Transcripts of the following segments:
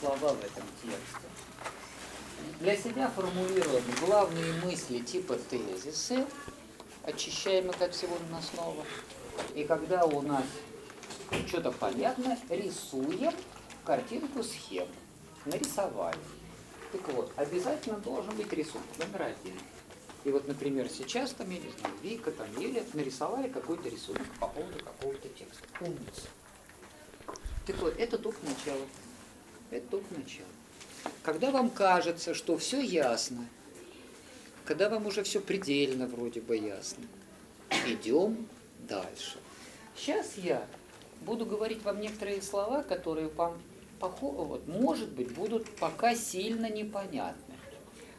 слова в этом тексте. Для себя формулируем главные мысли типа тезисы, очищаем их от всего наносного. И когда у нас что-то понятно, рисуем картинку схему. Нарисовали. Так вот, обязательно должен быть рисунок номер один. И вот, например, сейчас там, я не знаю, Вика, там, Юля нарисовали какой-то рисунок по поводу какого-то текста. Умница. Так вот, это только начало. Это только начало. Когда вам кажется, что все ясно, когда вам уже все предельно вроде бы ясно, идем дальше. Сейчас я буду говорить вам некоторые слова, которые вам, вот, может быть, будут пока сильно непонятны.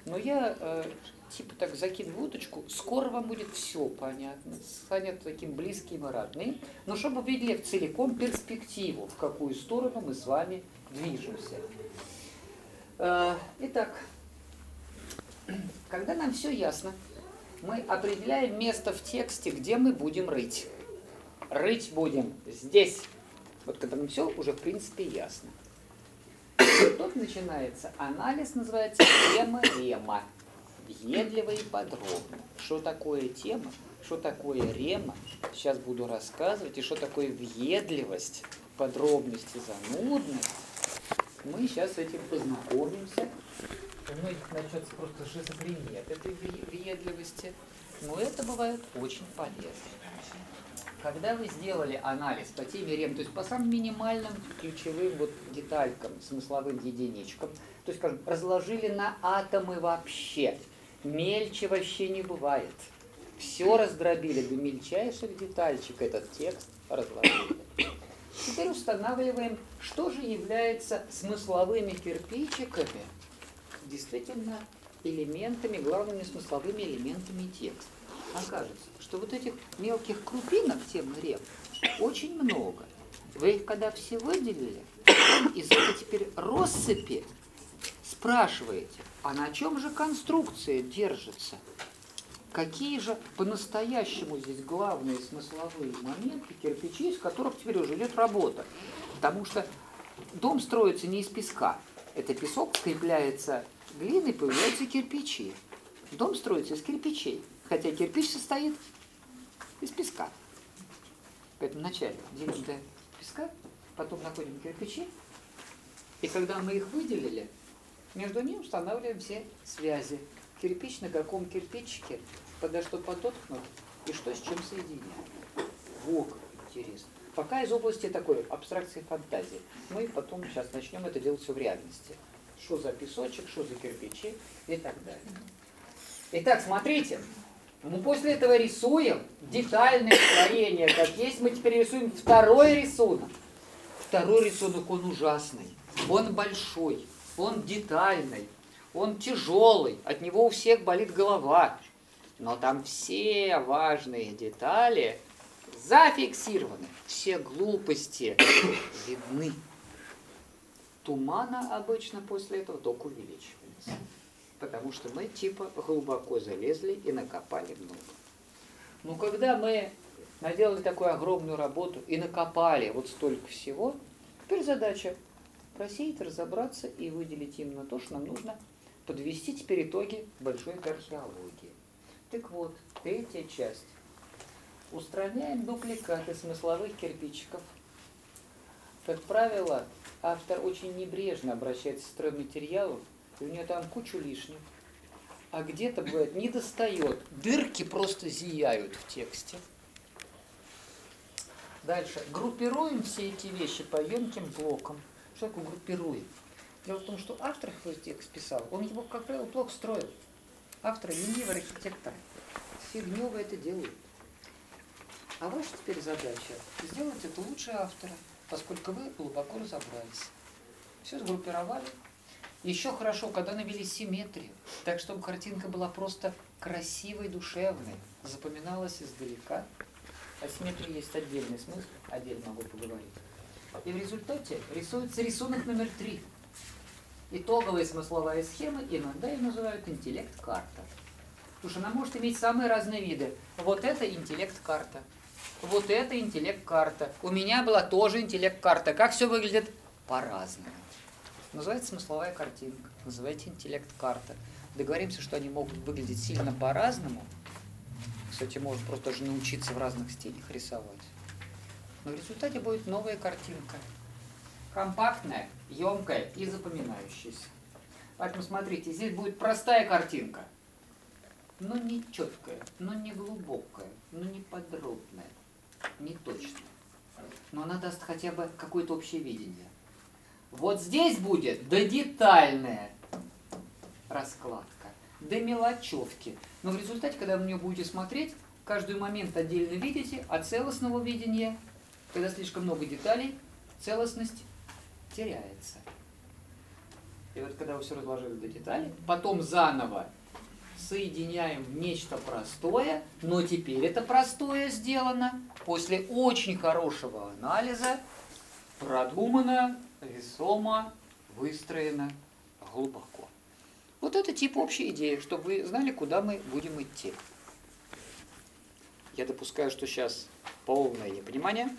Но я э, типа так закину в уточку, скоро вам будет все понятно, станет таким близким и родным, но чтобы вы видели целиком перспективу, в какую сторону мы с вами движемся. Э, итак, когда нам все ясно, мы определяем место в тексте, где мы будем рыть. Рыть будем здесь. Вот когда нам все уже в принципе ясно. Тут начинается анализ, называется тема-рема. Въедливо и подробно. Что такое тема, что такое рема, сейчас буду рассказывать, и что такое въедливость, подробности, занудность мы сейчас с этим познакомимся. У многих начнется просто шизофрения от этой въедливости, но это бывает очень полезно. Когда вы сделали анализ по теме РЕМ, то есть по самым минимальным ключевым вот деталькам, смысловым единичкам, то есть, скажем, разложили на атомы вообще, мельче вообще не бывает. Все раздробили до мельчайших детальчик этот текст разложили. Теперь устанавливаем, что же является смысловыми кирпичиками, действительно элементами, главными смысловыми элементами текста. Окажется, что вот этих мелких крупинок темы реп очень много. Вы их когда все выделили, из этой теперь россыпи спрашиваете, а на чем же конструкция держится? Какие же по-настоящему здесь главные смысловые моменты, кирпичи, из которых теперь уже идет работа. Потому что дом строится не из песка. Это песок скрепляется глиной, появляются кирпичи. Дом строится из кирпичей, хотя кирпич состоит из песка. Поэтому вначале делим до песка, потом находим кирпичи, и когда мы их выделили, между ними устанавливаем все связи кирпич на каком кирпичике, подо что подоткнут и что с чем соединяют. Вот интересно. Пока из области такой абстракции фантазии. Мы потом сейчас начнем это делать все в реальности. Что за песочек, что за кирпичи и так далее. Итак, смотрите. Мы после этого рисуем детальное строение, как есть. Мы теперь рисуем второй рисунок. Второй рисунок, он ужасный. Он большой, он детальный, он тяжелый, от него у всех болит голова. Но там все важные детали зафиксированы, все глупости видны. Тумана обычно после этого только увеличивается. Потому что мы типа глубоко залезли и накопали много. Но когда мы наделали такую огромную работу и накопали вот столько всего, теперь задача просеять, разобраться и выделить именно то, что нам нужно подвести теперь итоги большой археологии. Так вот, третья часть. Устраняем дупликаты смысловых кирпичиков. Как правило, автор очень небрежно обращается к стройматериалу, и у него там кучу лишних. А где-то, бывает, не достает. Дырки просто зияют в тексте. Дальше. Группируем все эти вещи по емким блокам. Что такое группируем? Дело в том, что автор свой текст писал, он его, как правило, плохо строил. Автор ленивый архитектор. Фигню вы это делают. А ваша теперь задача сделать это лучше автора, поскольку вы глубоко разобрались. Все сгруппировали. Еще хорошо, когда навели симметрию, так чтобы картинка была просто красивой, душевной, запоминалась издалека. О симметрии есть отдельный смысл, отдельно могу поговорить. И в результате рисуется рисунок номер три – итоговая смысловая схема, иногда ее называют интеллект-карта. Потому что она может иметь самые разные виды. Вот это интеллект-карта. Вот это интеллект-карта. У меня была тоже интеллект-карта. Как все выглядит? По-разному. Называется смысловая картинка, называйте интеллект-карта. Договоримся, что они могут выглядеть сильно по-разному. Кстати, можно просто даже научиться в разных стилях рисовать. Но в результате будет новая картинка. Компактная, емкая и запоминающаяся. Поэтому смотрите, здесь будет простая картинка. Но не четкая, но не глубокая, но не подробная, не точная. Но она даст хотя бы какое-то общее видение. Вот здесь будет до детальная раскладка, до мелочевки. Но в результате, когда вы на нее будете смотреть, каждый момент отдельно видите, а целостного видения, когда слишком много деталей, целостность теряется. И вот когда вы все разложили до деталей, потом заново соединяем в нечто простое, но теперь это простое сделано после очень хорошего анализа, продумано, весомо, выстроено глубоко. Вот это тип общей идеи, чтобы вы знали, куда мы будем идти. Я допускаю, что сейчас полное непонимание,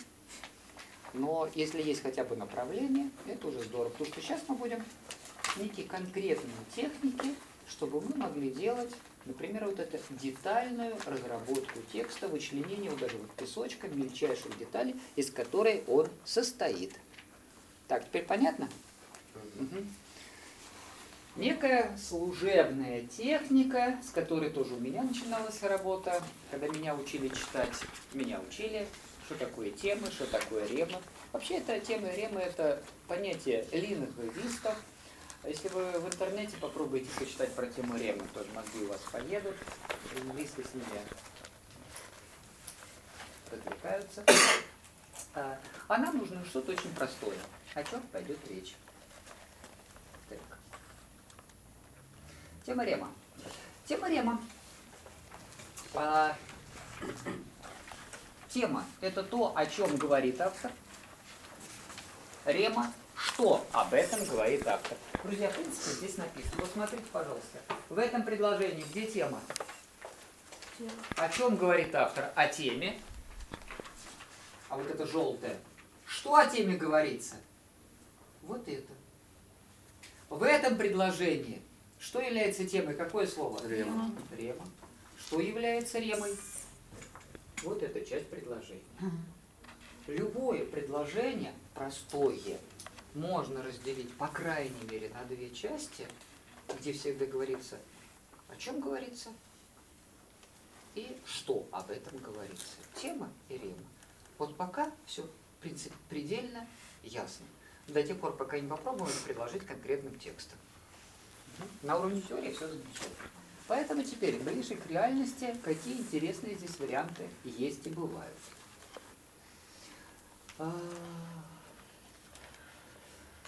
но если есть хотя бы направление, это уже здорово, потому что сейчас мы будем некие конкретные техники, чтобы мы могли делать, например, вот эту детальную разработку текста, вычленение вот даже вот песочка, мельчайших деталей, из которой он состоит. Так, теперь понятно? Угу. Некая служебная техника, с которой тоже у меня начиналась работа, когда меня учили читать, меня учили, что такое темы, что такое рема. Вообще это темы ремы это понятие лингвистов, если вы в интернете попробуете почитать про тему Ремы, тоже мозги у вас поедут, лингвисты с ними отвлекаются. А, а нам нужно что-то очень простое. О чем пойдет речь? Так. Тема Рема. Тема Рема. А, тема – это то, о чем говорит автор. Рема что об этом говорит автор. Друзья, в принципе, здесь написано. Вот смотрите, пожалуйста. В этом предложении где тема? Тема. О чем говорит автор? О теме. А вот это желтое. Что о теме говорится? Вот это. В этом предложении что является темой? Какое слово? Рема. Рема. Что является ремой? Вот эта часть предложения. Любое предложение простое, можно разделить, по крайней мере, на две части, где всегда говорится, о чем говорится и что об этом говорится. Тема и рема. Вот пока все, в принципе, предельно ясно. До тех пор, пока не попробуем предложить конкретным текстом. На уровне теории все замечательно. Поэтому теперь, ближе к реальности, какие интересные здесь варианты есть и бывают. А,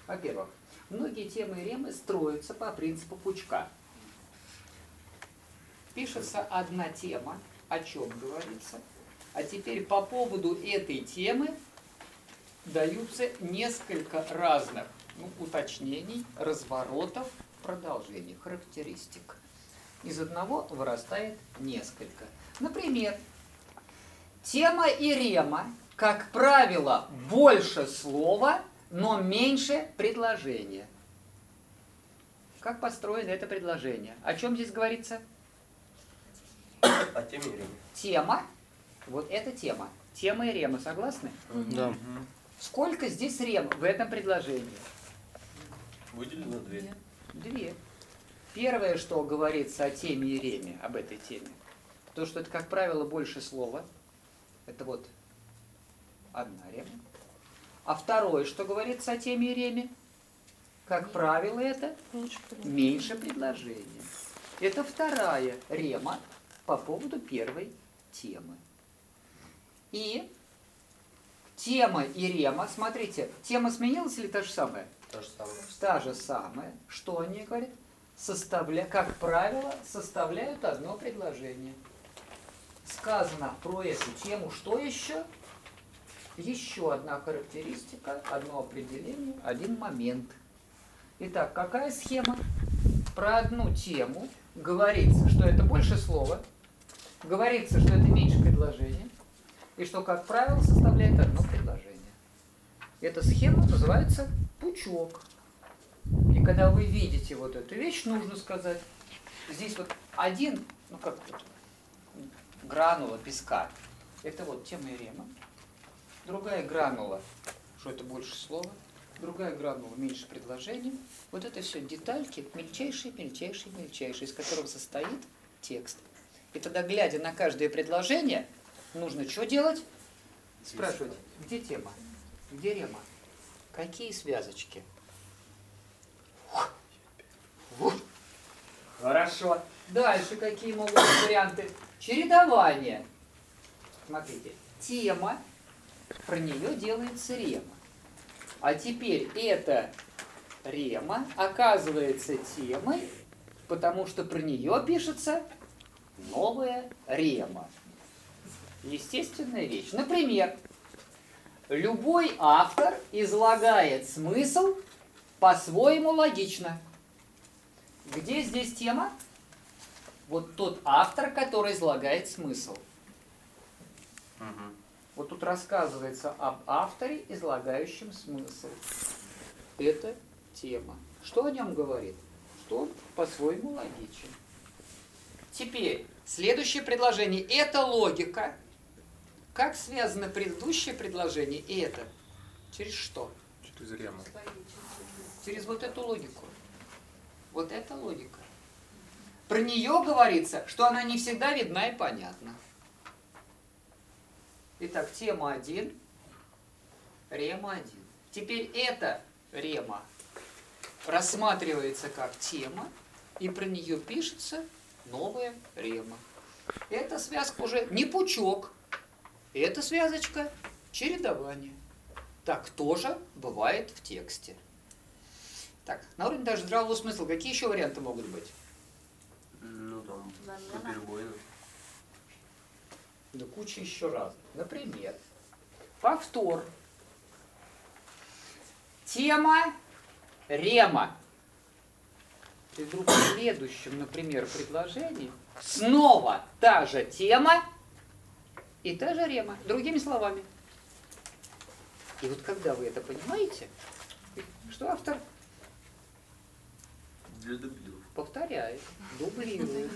во-первых, многие темы и ремы строятся по принципу пучка. Пишется одна тема, о чем говорится, а теперь по поводу этой темы даются несколько разных ну, уточнений, разворотов, продолжений, характеристик. Из одного вырастает несколько. Например, тема и рема, как правило, больше слова – но меньше предложения. Как построено это предложение? О чем здесь говорится? О теме и реме. Тема. Вот это тема. Тема и рема. Согласны? Да. Сколько здесь рем в этом предложении? Выделено две. Две. Первое, что говорится о теме и реме, об этой теме, то, что это, как правило, больше слова. Это вот одна рема. А второе, что говорится о теме и реме? Как правило, это меньше предложения. Это вторая рема по поводу первой темы. И тема и рема, смотрите, тема сменилась или та же самая? Та же самая. Та же самая. Что они говорят? Составля... Как правило, составляют одно предложение. Сказано про эту тему, что еще? еще одна характеристика, одно определение, один момент. Итак, какая схема? Про одну тему говорится, что это больше слова, говорится, что это меньше предложения, и что, как правило, составляет одно предложение. Эта схема называется пучок. И когда вы видите вот эту вещь, нужно сказать, здесь вот один, ну как тут, гранула песка, это вот тема рема. Другая гранула, что это больше слова, другая гранула меньше предложений. Вот это все детальки, мельчайшие, мельчайшие, мельчайшие, из которого состоит текст. И тогда, глядя на каждое предложение, нужно что делать? Спрашивать, где тема, где рема, какие связочки. Хорошо. Дальше какие могут быть варианты? Чередование. Смотрите, тема, про нее делается рема. А теперь эта рема оказывается темой, потому что про нее пишется новая рема. Естественная вещь. Например, любой автор излагает смысл по-своему логично. Где здесь тема? Вот тот автор, который излагает смысл. Угу. Вот тут рассказывается об авторе, излагающем смысл. Это тема. Что о нем говорит? Что он по-своему логичен. Теперь, следующее предложение. Это логика. Как связано предыдущее предложение и это? Через что? Через рему. Через вот эту логику. Вот эта логика. Про нее говорится, что она не всегда видна и понятна. Итак, тема 1, рема 1. Теперь эта рема рассматривается как тема, и про нее пишется новая рема. Эта связка уже не пучок, эта связочка чередование. Так тоже бывает в тексте. Так, на уровне даже здравого смысла, какие еще варианты могут быть? Ну там, поперебойно. Да куча еще раз. Например, повтор. Тема рема. И вдруг в следующем, например, предложении снова та же тема и та же рема. Другими словами. И вот когда вы это понимаете, что автор Для дебилов. повторяет, дублирует.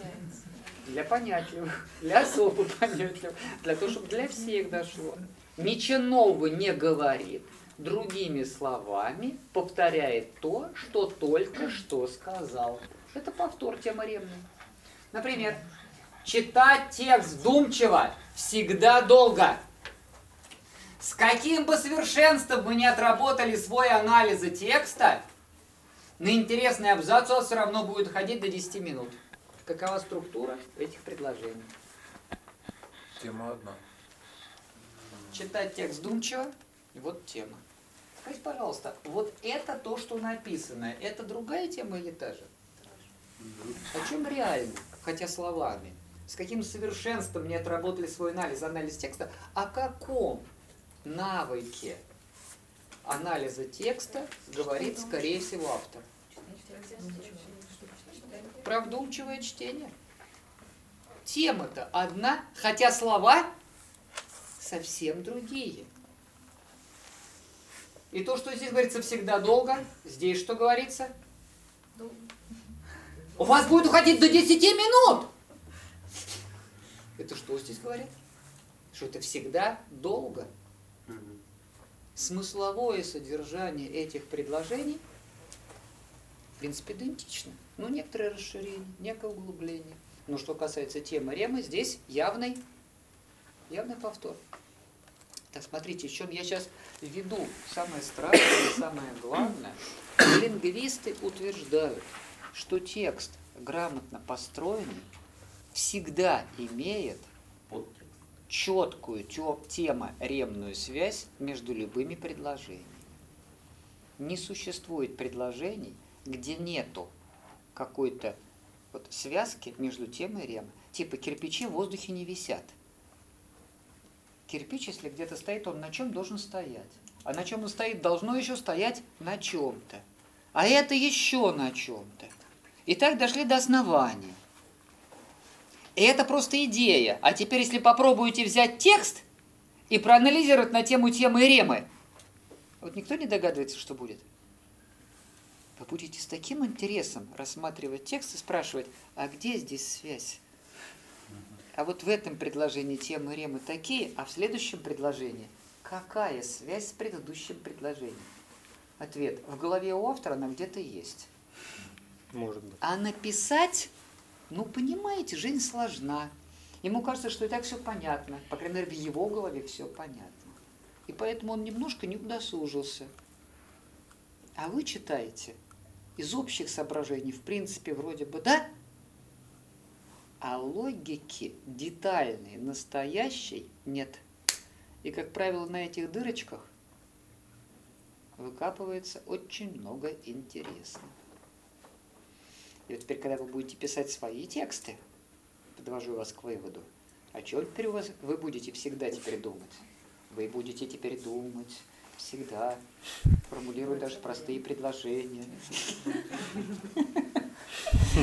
Для понятливых, для особо понятливых, для того, чтобы для всех дошло. Ничего нового не говорит, другими словами повторяет то, что только что сказал. Это повтор темы ревной. Например, читать текст вдумчиво всегда долго. С каким бы совершенством мы не отработали свой анализ текста, на интересный абзац вас все равно будет ходить до 10 минут. Какова структура этих предложений? Тема одна. Читать текст вдумчиво, и вот тема. Скажите, пожалуйста, вот это то, что написано, это другая тема или та же? О чем реально, хотя словами? С каким совершенством не отработали свой анализ, анализ текста? О каком навыке анализа текста говорит, скорее всего, автор? Про вдумчивое чтение. Тема-то одна, хотя слова совсем другие. И то, что здесь говорится всегда долго, здесь что говорится? У вас будет уходить до 10 минут. Это что здесь говорит? Что это всегда долго. Смысловое содержание этих предложений, в принципе, идентично. Ну, некоторые расширения, некое углубление. Но что касается темы ремы, здесь явный, явный повтор. Так, смотрите, в чем я сейчас веду самое страшное, самое главное. Лингвисты утверждают, что текст грамотно построенный всегда имеет. Четкую тема-ремную связь между любыми предложениями. Не существует предложений, где нету какой-то вот связки между темой и ремой. Типа кирпичи в воздухе не висят. Кирпич, если где-то стоит, он на чем должен стоять? А на чем он стоит, должно еще стоять на чем-то. А это еще на чем-то. И так дошли до основания. И это просто идея. А теперь, если попробуете взять текст и проанализировать на тему темы ремы, вот никто не догадывается, что будет? вы будете с таким интересом рассматривать текст и спрашивать, а где здесь связь? А вот в этом предложении темы ремы такие, а в следующем предложении какая связь с предыдущим предложением? Ответ. В голове у автора она где-то есть. Может быть. А написать, ну, понимаете, жизнь сложна. Ему кажется, что и так все понятно. По крайней мере, в его голове все понятно. И поэтому он немножко не удосужился. А вы читаете из общих соображений, в принципе, вроде бы да, а логики детальной, настоящей нет. И, как правило, на этих дырочках выкапывается очень много интересного. И вот теперь, когда вы будете писать свои тексты, подвожу вас к выводу, о чем теперь у вас, вы будете всегда теперь думать? Вы будете теперь думать всегда, формулируя даже простые предложения.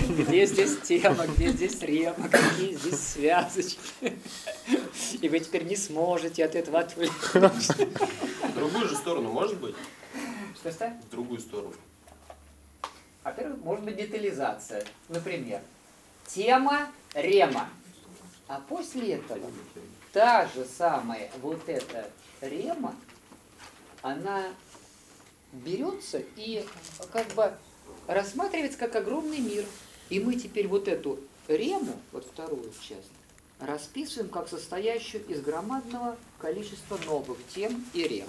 Где здесь тема, где здесь рема, какие здесь связочки. И вы теперь не сможете от этого отвлечься. В другую же сторону может быть? Что-что? В другую сторону. Во-первых, может быть детализация. Например, тема рема. А после этого та же самая вот эта рема, она берется и как бы рассматривается как огромный мир. И мы теперь вот эту рему, вот вторую часть, расписываем как состоящую из громадного количества новых тем и рем.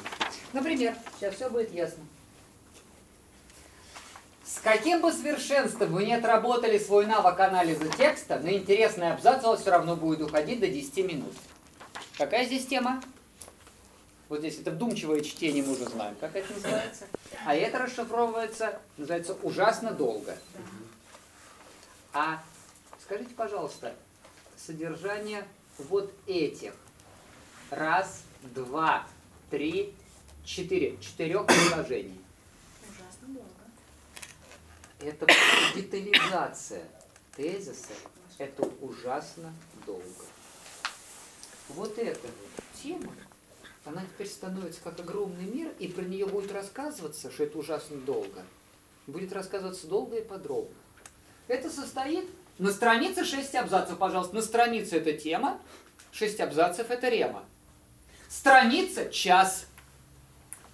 Например, сейчас все будет ясно. С каким бы совершенством вы не отработали свой навык анализа текста, на интересный абзац у вас все равно будет уходить до 10 минут. Какая здесь тема? Вот здесь это вдумчивое чтение мы уже знаем. Как это называется? А это расшифровывается, называется ужасно долго. А скажите, пожалуйста, содержание вот этих раз, два, три, четыре, четырех предложений. Это детализация тезиса. Это ужасно долго. Вот эта вот тема, она теперь становится как огромный мир, и про нее будет рассказываться, что это ужасно долго. Будет рассказываться долго и подробно. Это состоит на странице 6 абзацев, пожалуйста. На странице это тема, 6 абзацев это рема. Страница час.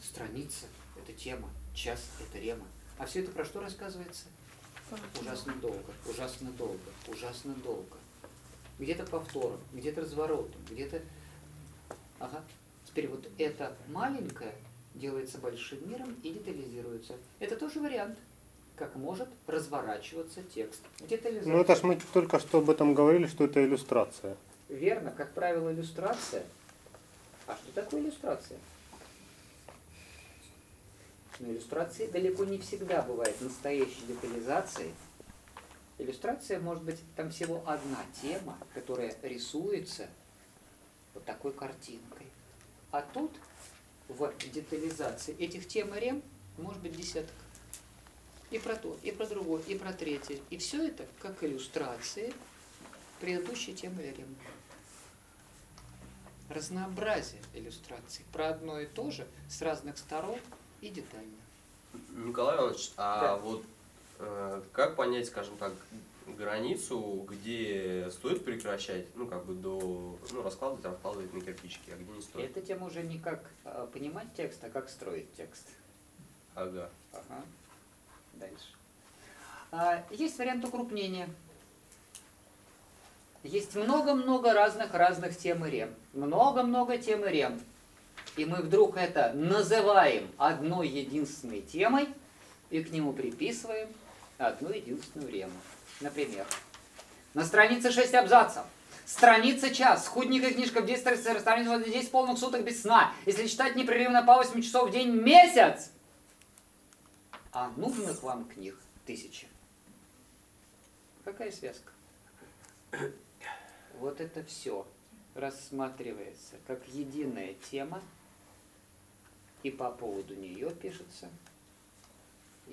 Страница это тема, час это рема. А все это про что рассказывается? Ужасно долго, ужасно долго, ужасно долго. Где-то повтором, где-то разворотом, где-то... Ага. Теперь вот это маленькое делается большим миром и детализируется. Это тоже вариант, как может разворачиваться текст. Детализация. Ну это ж мы только что об этом говорили, что это иллюстрация. Верно, как правило, иллюстрация. А что такое иллюстрация? Но иллюстрации далеко не всегда бывает настоящей детализацией. Иллюстрация может быть там всего одна тема, которая рисуется вот такой картинкой. А тут в детализации этих тем и рем может быть десяток. И про то, и про другое, и про третье. И все это как иллюстрации предыдущей темы или рем. Разнообразие иллюстраций. Про одно и то же с разных сторон и детально. Николай Иванович, а Да. вот э, как понять, скажем так, границу, где стоит прекращать, ну, как бы до, ну, раскладывать, раскладывать на кирпичики, а где не стоит? Эта тема уже не как э, понимать текст, а как строить текст. Ага. Ага. Дальше. А, есть вариант укрупнения. Есть много-много разных-разных тем и рем. Много-много тем и рем. И мы вдруг это называем одной единственной темой и к нему приписываем одну единственную рему. Например, на странице 6 абзацев. Страница час. Худненькая книжка в 10 страниц, страница 10 полных суток без сна. Если читать непрерывно по 8 часов в день месяц, а нужных вам книг тысячи. Какая связка? Вот это все рассматривается как единая тема, и по поводу нее пишется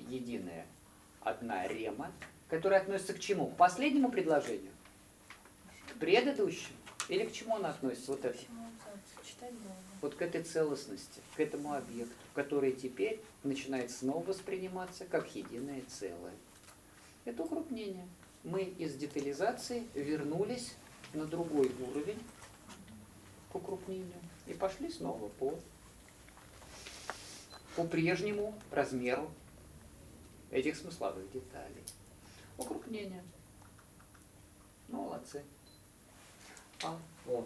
единая одна рема, которая относится к чему? К последнему предложению? К предыдущему? Или к чему она относится? Вот это. Вот к этой целостности, к этому объекту, который теперь начинает снова восприниматься как единое целое. Это укрупнение. Мы из детализации вернулись на другой уровень к укрупнению и пошли снова по, по прежнему размеру этих смысловых деталей. Укрупнение. Молодцы. А, о.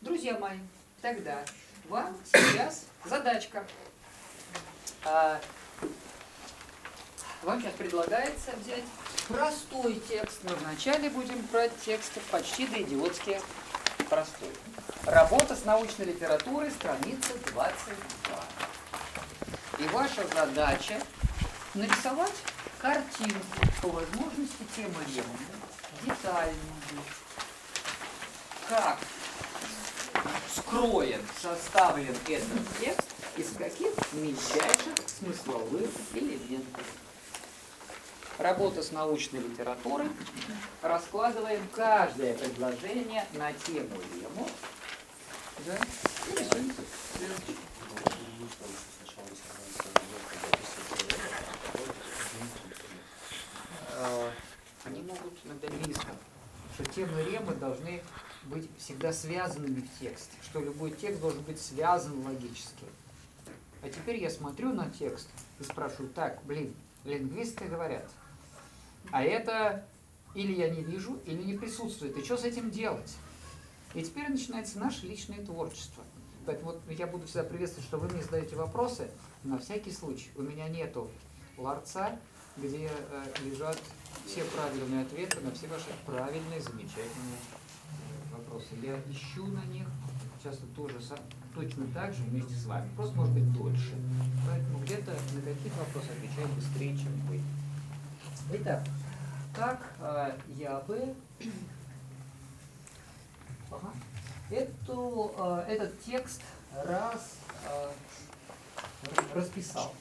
Друзья мои, тогда вам сейчас задачка. А, вам сейчас предлагается взять простой текст. Мы вначале будем брать тексты почти до идиотски простой. Работа с научной литературой, страница 22. И ваша задача нарисовать картинку по возможности темы ремонта, детальную, как скроен, составлен этот текст, из каких мельчайших смысловых элементов. Работа с научной литературой. Раскладываем каждое предложение на тему лему. Да? И рисуем звездочки. Э, Они могут на дальнейшем, что темы ремы должны быть всегда связанными в тексте, что любой текст должен быть связан логически. А теперь я смотрю на текст и спрашиваю, так, блин, лингвисты говорят, а это или я не вижу, или не присутствует. И что с этим делать? И теперь начинается наше личное творчество. Поэтому вот я буду всегда приветствовать, что вы мне задаете вопросы. На всякий случай у меня нету ларца, где э, лежат все правильные ответы на все ваши правильные, замечательные э, вопросы. Я ищу на них часто тоже точно так же вместе с вами. Просто может быть дольше. Поэтому где-то на какие-то вопросы отвечаю быстрее, чем вы. Итак, как э, я бы ага, эту, э, этот текст раз э, расписал.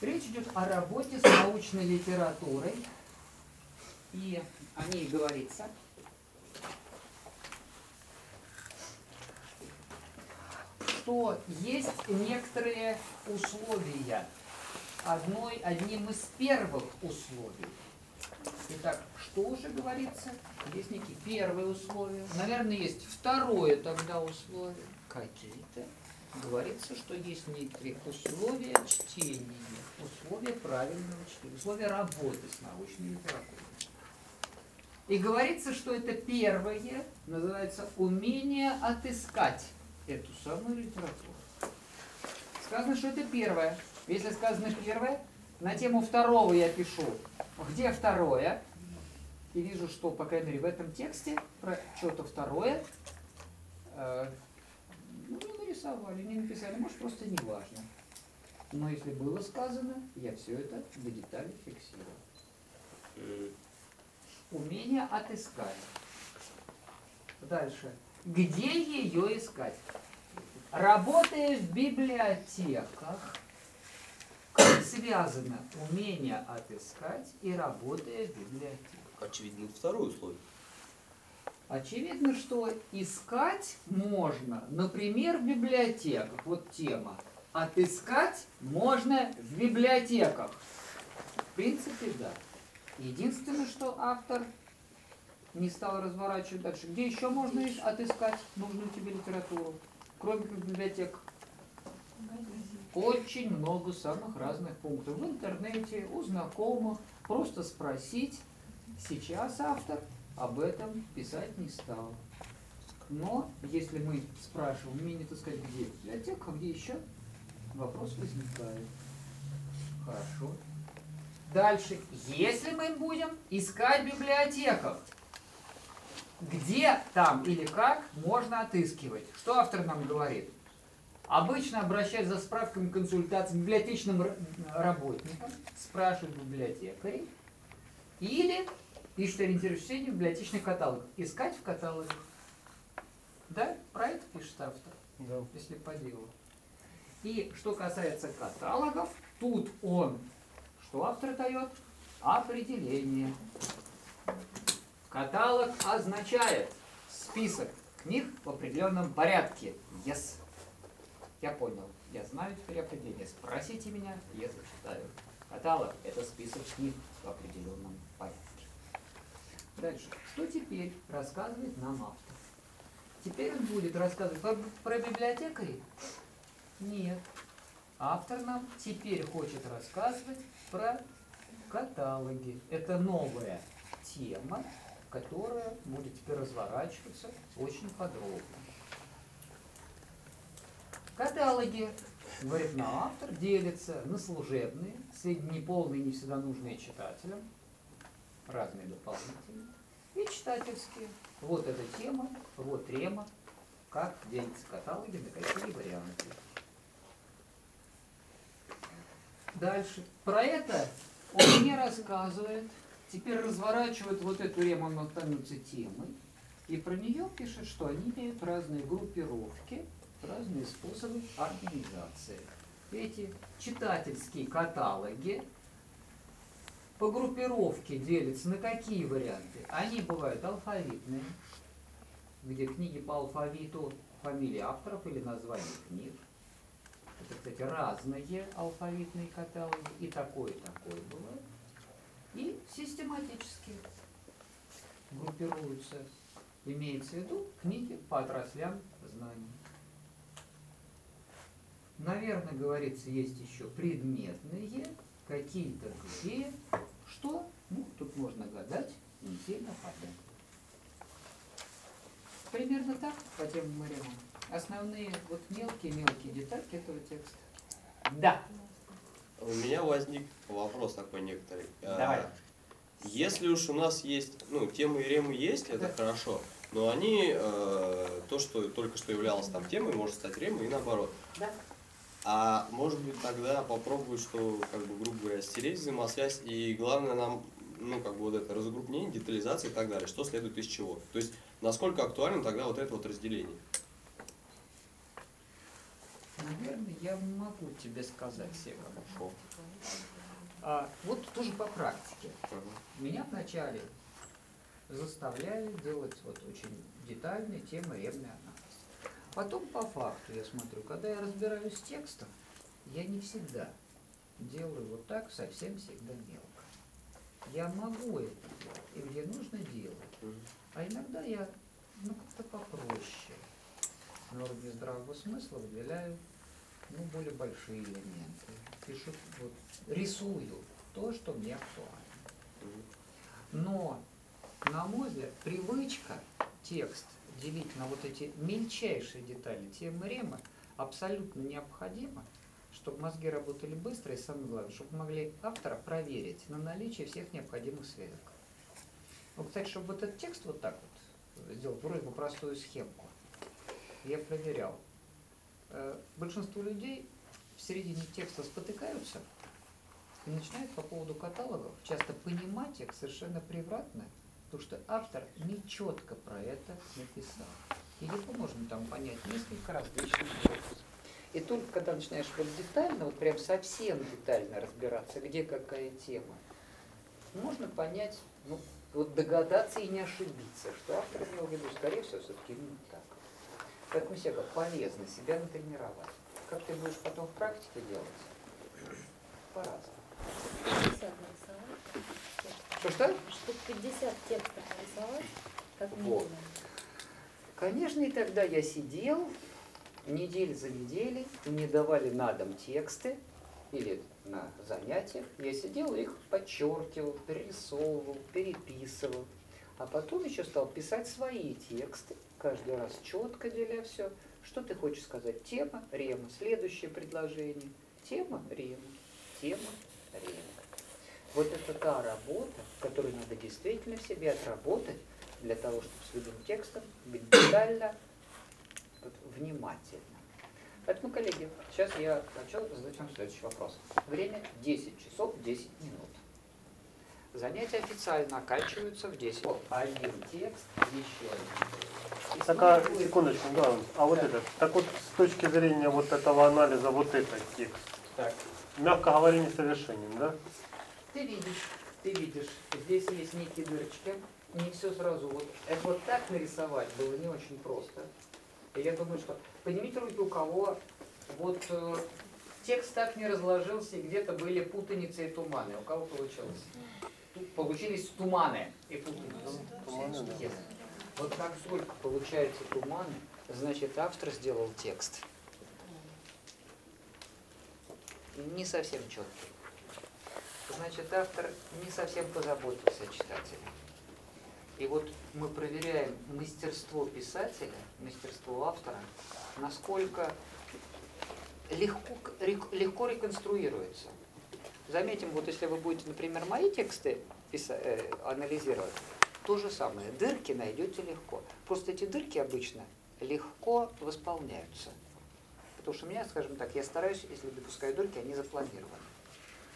Речь идет о работе с научной литературой, и о ней говорится. что есть некоторые условия, одной, одним из первых условий. Итак, что уже говорится? Есть некие первые условия. Наверное, есть второе тогда условие. Какие-то. Говорится, что есть некоторые условия чтения, условия правильного чтения, условия работы с научной литературой. И говорится, что это первое называется умение отыскать эту самую литературу. Сказано, что это первое. Если сказано первое, на тему второго я пишу, где второе, и вижу, что, по крайней мере, в этом тексте про что-то второе э, ну, не нарисовали, не написали, может, просто не важно. Но если было сказано, я все это до деталей фиксирую. Умение отыскать. Дальше. Где ее искать? Работая в библиотеках, как связано умение отыскать и работая в библиотеках? Очевидно, второе условие. Очевидно, что искать можно, например, в библиотеках. Вот тема. Отыскать можно в библиотеках. В принципе, да. Единственное, что автор не стал разворачивать дальше. Где еще можно отыскать нужную тебе литературу, кроме как в библиотеках? Очень много самых разных пунктов. В интернете, у знакомых. Просто спросить. Сейчас автор об этом писать не стал. Но если мы спрашиваем, умение сказать, где? В библиотеках, а где еще? Вопрос возникает. Хорошо. Дальше. Если мы будем искать в библиотеках, где там или как можно отыскивать? Что автор нам говорит? Обычно обращаясь за справками консультаций к библиотечным работникам, спрашивают библиотекарей, или пишут ориентирующие в библиотечных каталогах. Искать в каталогах. Да, про это пишет автор, Да. если по делу. И что касается каталогов, тут он, что автор дает? Определение. Каталог означает список книг в определенном порядке. Yes. Я понял. Я знаю теперь определение. Спросите меня, я зачитаю. Каталог – это список книг в определенном порядке. Дальше. Что теперь рассказывает нам автор? Теперь он будет рассказывать про, про библиотекарей? Нет. Автор нам теперь хочет рассказывать про каталоги. Это новая тема, которая будет теперь разворачиваться очень подробно. Каталоги, говорит нам автор, делятся на служебные, среднеполные, не всегда нужные читателям, разные дополнительные, и читательские. Вот эта тема, вот тема, как делятся каталоги, на какие варианты. Дальше. Про это он не рассказывает. Теперь разворачивает вот эту становится темой. И про нее пишет, что они имеют разные группировки, разные способы организации. Эти читательские каталоги по группировке делятся на какие варианты? Они бывают алфавитные, где книги по алфавиту фамилии авторов или названия книг. Это, кстати, разные алфавитные каталоги, и такое, и такое бывает. И систематически группируются. Имеется в виду книги по отраслям знаний. Наверное, говорится, есть еще предметные, какие-то другие. Что? Ну, тут можно гадать, не сильно понятно. Примерно так по темам Мариама. Основные вот мелкие-мелкие детальки этого текста. Да. У меня возник вопрос такой некоторый. А, Давай. Если уж у нас есть, ну, темы и ремы есть, это Да. хорошо, но они, э, то, что только что являлось там темой, может стать ремой и наоборот. Да. А может быть тогда попробовать, что, как бы, грубо говоря, стереть взаимосвязь и главное нам, ну, как бы вот это разгруппнение, детализация и так далее, что следует из чего. То есть, насколько актуально тогда вот это вот разделение. Наверное, я могу тебе сказать все хорошо. А, вот тоже по практике. Меня вначале заставляли делать вот очень детальный теморемный анализ. Потом по факту я смотрю, когда я разбираюсь с текстом, я не всегда делаю вот так, совсем всегда мелко. Я могу это делать, и где нужно делать. А иногда я ну, как-то попроще на уровне здравого смысла выделяю ну, более большие элементы. Пишу, вот, рисую то, что мне актуально. Но, на мой взгляд, привычка текст на вот эти мельчайшие детали темы Рема абсолютно необходима, чтобы мозги работали быстро и, самое главное, чтобы могли автора проверить на наличие всех необходимых связок. Ну, кстати, чтобы вот этот текст вот так вот сделать, вроде бы простую схемку, я проверял. Э, Большинство людей в середине текста спотыкаются и начинают по поводу каталогов часто понимать их совершенно превратно, потому что автор не четко про это написал. И его можно там понять несколько различных образом. И только когда начинаешь вот детально, вот прям совсем детально разбираться, где какая тема, можно понять, ну, вот догадаться и не ошибиться, что автор имел в виду, скорее всего, все-таки именно так. Поэтому себе полезно себя натренировать. Как ты будешь потом в практике делать? По-разному. 50 нарисовать. Что-что? Штук 50 текстов нарисовать, как Вот. минимум. Конечно, и тогда я сидел неделю за неделей, мне давали на дом тексты или на занятиях. Я сидел, их подчеркивал, перерисовывал, переписывал. А потом еще стал писать свои тексты, каждый раз четко деля все. Что ты хочешь сказать? Тема, рема. Следующее предложение. Тема, рема. Тема, рема. Вот это та работа, которую надо действительно в себе отработать для того, чтобы с любым текстом быть детально, вот, внимательно. Поэтому, коллеги, сейчас я хочу задать вам следующий вопрос. Время 10 часов 10 минут. Занятия официально оканчиваются в 10. Вот, один текст, еще один. Так, а, секундочку, да, а вот Да. этот, так вот с точки зрения вот этого анализа, вот этот текст, Так, мягко говоря, несовершенен, да? Ты видишь, ты видишь, здесь есть некие дырочки, не все сразу. Вот, это вот так нарисовать было не очень просто. И я думаю, что поднимите руки, у кого вот э, текст так не разложился, и где-то были путаницы и туманы. У кого получилось? Тут получились туманы и путаницы. Туманы, да. Yes. Вот как только получается туманы, значит автор сделал текст не совсем четкий. Значит, автор не совсем позаботился о читателе. И вот мы проверяем мастерство писателя, мастерство автора, насколько легко, легко реконструируется. Заметим, вот если вы будете, например, мои тексты э, анализировать, то же самое. Дырки найдете легко. Просто эти дырки обычно легко восполняются. Потому что у меня, скажем так, я стараюсь, если допускаю дырки, они запланированы.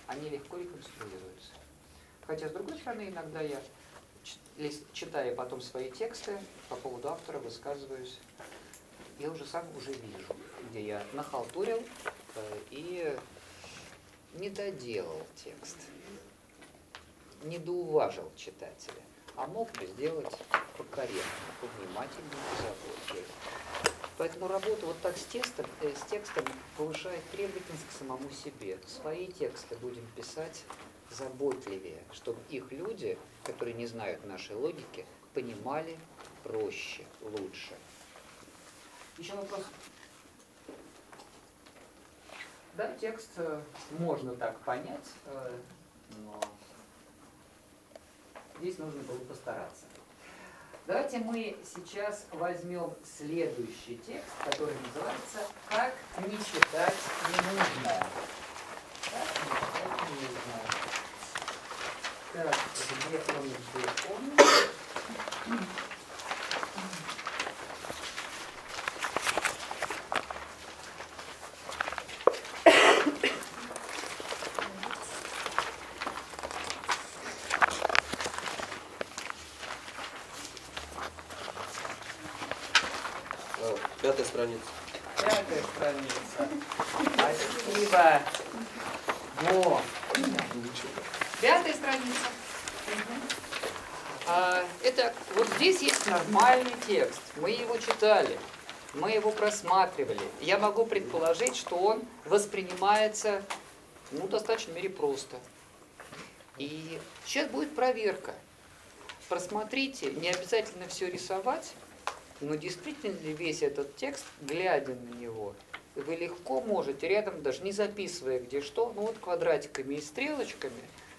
Они легко реконструируются. Хотя, с другой стороны, иногда я, читая потом свои тексты, по поводу автора высказываюсь, я уже сам уже вижу, где я нахалтурил э, и не доделал текст, не доуважил читателя, а мог бы сделать покорректно, повнимательнее, позаботливее. Поэтому работа вот так с, тестом, э, с текстом повышает требовательность к самому себе. Свои тексты будем писать заботливее, чтобы их люди, которые не знают нашей логики, понимали проще, лучше. Еще вопрос? Да, текст э, можно так понять, э, но здесь нужно было постараться. Давайте мы сейчас возьмем следующий текст, который называется «Как не читать ненужное». Как не читать ненужное. Так, где он, где он? А, Пятая страница. Пятая страница. Спасибо. Во. Пятая страница. А, итак, вот здесь есть нормальный текст. Мы его читали, мы его просматривали. Я могу предположить, что он воспринимается, ну, в достаточной мере просто. И сейчас будет проверка. Просмотрите, не обязательно все рисовать, но действительно ли весь этот текст, глядя на него, вы легко можете рядом, даже не записывая где что, ну вот квадратиками и стрелочками,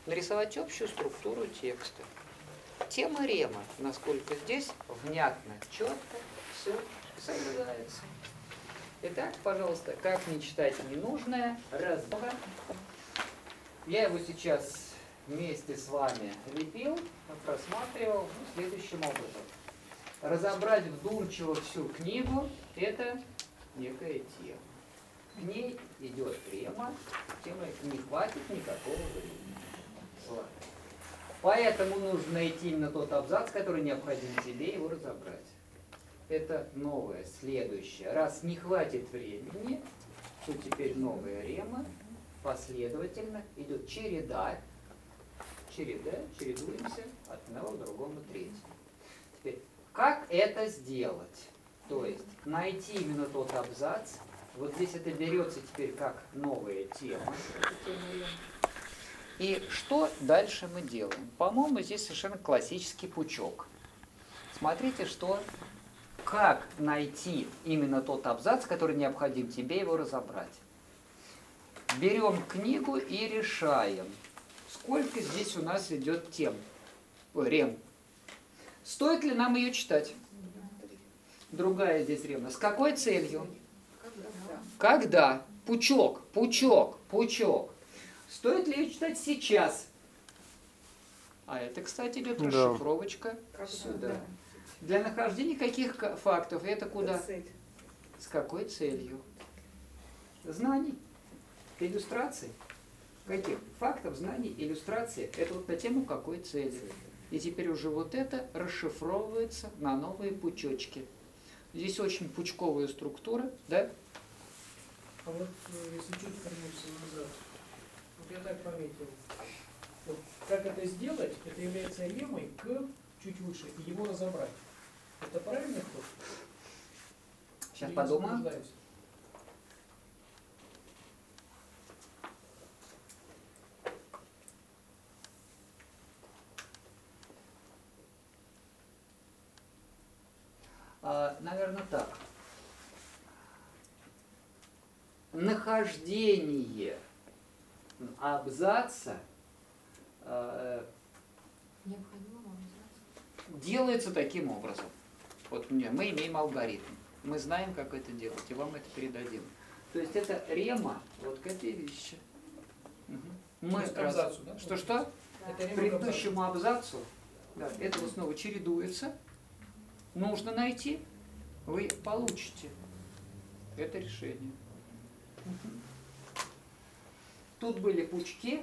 нарисовать общую структуру текста. Тема рема, насколько здесь внятно, четко, все соблюдается. Итак, пожалуйста, как не читать ненужное, раз, два. Я его сейчас вместе с вами лепил, просматривал ну, следующим образом. Разобрать вдумчиво всю книгу – это некая тема. К ней идет према, тема не хватит никакого времени. Поэтому нужно найти именно тот абзац, который необходим тебе, его разобрать. Это новое, следующее. Раз не хватит времени, то теперь новая рема, последовательно идет череда, череда, чередуемся от одного к другому третьему. Как это сделать? То есть найти именно тот абзац. Вот здесь это берется теперь как новая тема. И что дальше мы делаем? По-моему, здесь совершенно классический пучок. Смотрите, что как найти именно тот абзац, который необходим тебе его разобрать. Берем книгу и решаем, сколько здесь у нас идет тем, рем. Стоит ли нам ее читать? Другая здесь рема. С какой целью? Когда? Пучок, пучок, пучок. Стоит ли ее читать сейчас? А это, кстати, идет Да. расшифровочка сюда. Для нахождения каких ка- фактов? Это куда? С какой целью? Знаний. Иллюстраций. Каких? Фактов, знаний, иллюстрации. Это вот на тему какой цели. И теперь уже вот это расшифровывается на новые пучочки. Здесь очень пучковая структура, да? А вот э, если чуть вернуться назад, вот я так пометил, вот как это сделать, это является ремой к чуть выше и его разобрать. Это правильный ход? Сейчас Или подумаю. заблуждаюсь? наверное, так. Нахождение абзаца э, делается таким образом. Вот мне- мы имеем алгоритм. Мы знаем, как это делать, и вам это передадим. То есть это рема вот к этой вещи. Мгм. Мы раз- абзацу, да? Что-что? Это К рема к предыдущему абзацу да, это вот снова чередуется. Нужно найти, вы получите это решение. Тут были пучки.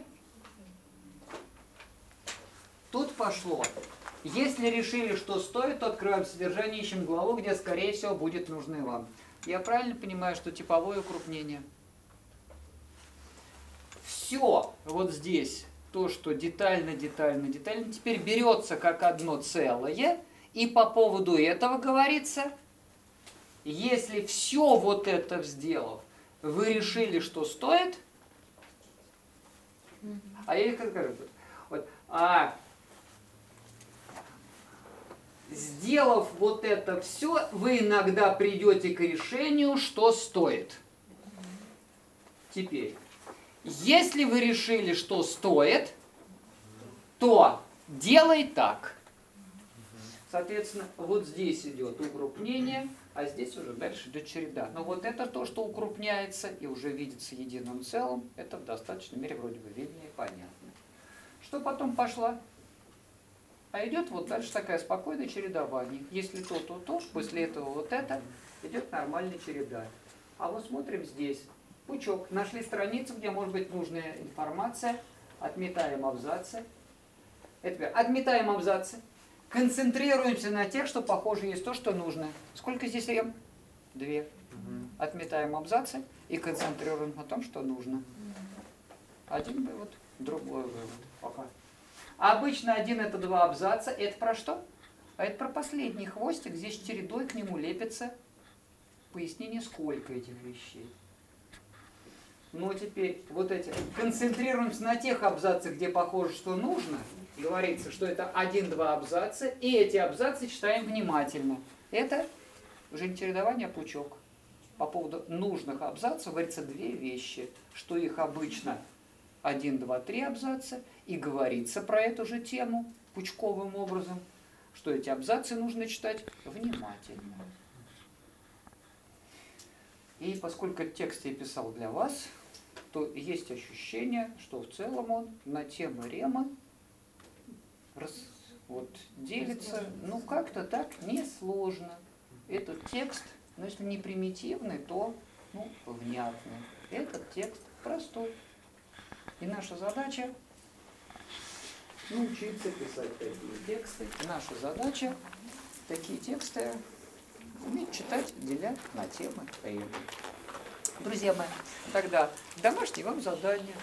Тут пошло. Если решили, что стоит, то открываем содержание, ищем главу, где, скорее всего, будет нужный вам. Я правильно понимаю, что типовое укрупнение? Все вот здесь, то, что детально, детально, детально, теперь берется как одно целое, и по поводу этого говорится, если все вот это сделав, вы решили, что стоит, а я как скажу, вот, а сделав вот это все, вы иногда придете к решению, что стоит. Теперь, если вы решили, что стоит, то делай так. Соответственно, вот здесь идет укрупнение, а здесь уже дальше идет череда. Но вот это то, что укрупняется и уже видится единым целым, это в достаточной мере вроде бы видно и понятно. Что потом пошло? А идет вот дальше такая спокойная чередование. Если то, то, то, после этого вот это, идет нормальная череда. А вот смотрим здесь. Пучок. Нашли страницу, где может быть нужная информация. Отметаем абзацы. Это отметаем абзацы. Концентрируемся на тех, что похоже есть то, что нужно. Сколько здесь рем? Две. Отметаем абзацы и концентрируем на том, что нужно. Один вывод, другой вывод. Пока. А обычно один это два абзаца. Это про что? А это про последний хвостик. Здесь чередой к нему лепится пояснение, сколько этих вещей. Ну, теперь вот эти. Концентрируемся на тех абзацах, где похоже, что нужно. Говорится, что это один-два абзаца. И эти абзацы читаем внимательно. Это уже не чередование, а пучок. По поводу нужных абзацев говорится две вещи. Что их обычно один, два, три абзаца. И говорится про эту же тему пучковым образом. Что эти абзацы нужно читать внимательно. И поскольку текст я писал для вас, то есть ощущение, что в целом он на тему Рема рас- вот, делится, ну как-то так несложно. Этот текст, ну если не примитивный, то ну, внятный. Этот текст простой. И наша задача научиться писать такие тексты. Наша задача такие тексты уметь читать, деля на темы. Друзья мои, тогда домашнее вам задание.